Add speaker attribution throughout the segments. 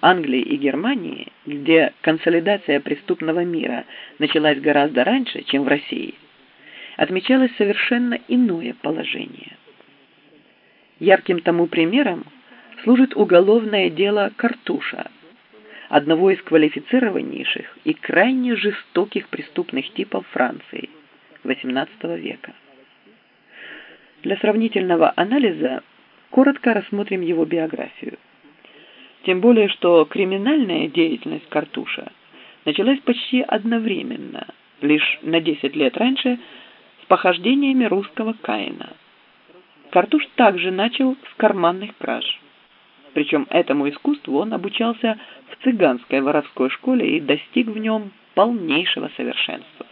Speaker 1: Англии и Германии, где консолидация преступного мира началась гораздо раньше, чем в России, отмечалось совершенно иное положение. Ярким тому примером служит уголовное дело Картуша, одного из квалифицированнейших и крайне жестоких преступных типов Франции XVIII века. Для сравнительного анализа коротко рассмотрим его биографию. Тем более, что криминальная деятельность Картуша началась почти одновременно, лишь на 10 лет раньше, с похождениями русского Каина. Картуш также начал с карманных краж. Причем этому искусству он обучался в цыганской воровской школе и достиг в нем полнейшего совершенства.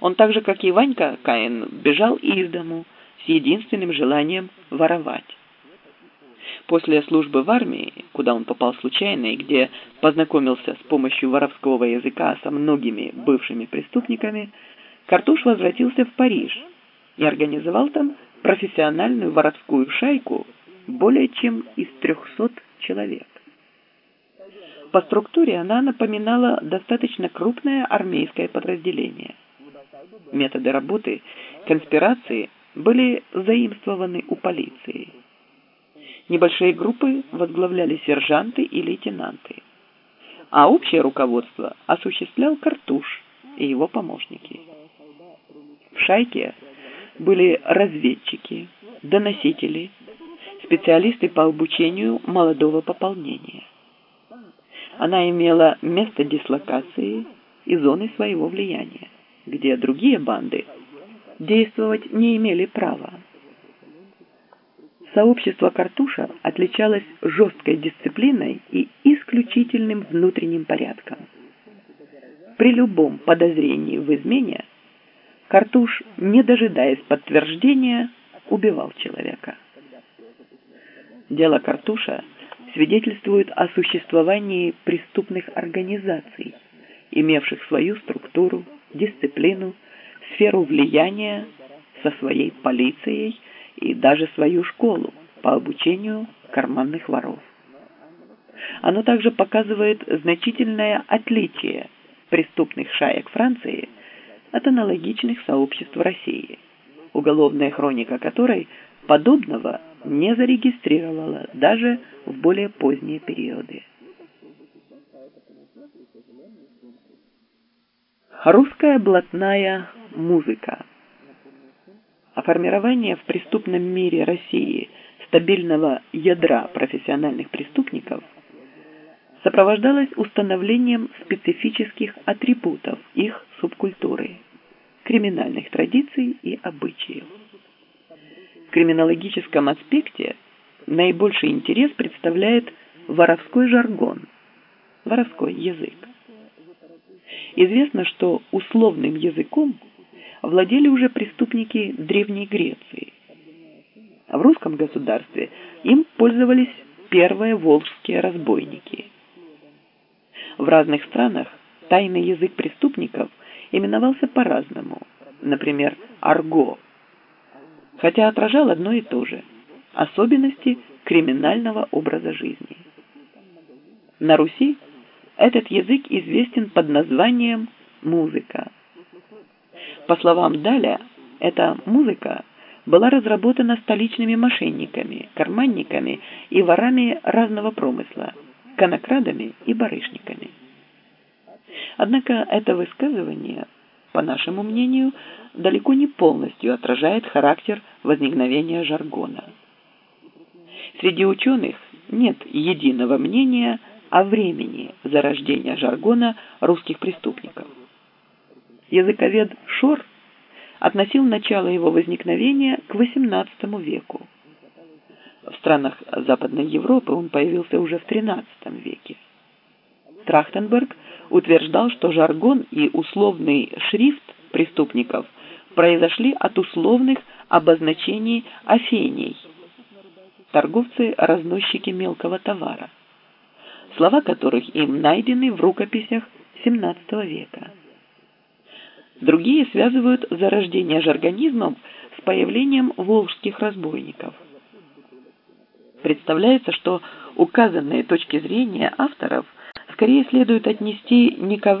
Speaker 1: Он так же, как и Ванька Каин, бежал из дому с единственным желанием воровать. После службы в армии, куда он попал случайно и где познакомился с помощью воровского языка со многими бывшими преступниками, Картуш возвратился в Париж и организовал там профессиональную воровскую шайку более чем из 300 человек. По структуре она напоминала достаточно крупное армейское подразделение. Методы работы, конспирации были заимствованы у полиции – Небольшие группы возглавляли сержанты и лейтенанты, а общее руководство осуществлял Картуш и его помощники. В шайке были разведчики, доносители, специалисты по обучению молодого пополнения. Она имела место дислокации и зоны своего влияния, где другие банды действовать не имели права. Сообщество Картуша отличалось жесткой дисциплиной и исключительным внутренним порядком. При любом подозрении в измене Картуш, не дожидаясь подтверждения, убивал человека. Дело Картуша свидетельствует о существовании преступных организаций, имевших свою структуру, дисциплину, сферу влияния со своей полицией – и даже свою школу по обучению карманных воров. Оно также показывает значительное отличие преступных шаек Франции от аналогичных сообществ России, уголовная хроника которой подобного не зарегистрировала даже в более поздние периоды. Русская блатная музыка а формирование в преступном мире России стабильного ядра профессиональных преступников сопровождалось установлением специфических атрибутов их субкультуры, криминальных традиций и обычаев. В криминологическом аспекте наибольший интерес представляет воровской жаргон, воровской язык. Известно, что условным языком – владели уже преступники Древней Греции. В русском государстве им пользовались первые волжские разбойники. В разных странах тайный язык преступников именовался по-разному, например, арго, хотя отражал одно и то же – особенности криминального образа жизни. На Руси этот язык известен под названием музыка – по словам Даля, эта музыка была разработана столичными мошенниками, карманниками и ворами разного промысла, конокрадами и барышниками. Однако это высказывание, по нашему мнению, далеко не полностью отражает характер возникновения жаргона. Среди ученых нет единого мнения о времени зарождения жаргона русских преступников – языковед Шор относил начало его возникновения к XVIII веку. В странах Западной Европы он появился уже в XIII веке. Трахтенберг утверждал, что жаргон и условный шрифт преступников произошли от условных обозначений афений, торговцы-разносчики мелкого товара, слова которых им найдены в рукописях XVII века. Другие связывают зарождение жаргонизмов с появлением волжских разбойников. Представляется, что указанные точки зрения авторов скорее следует отнести не ко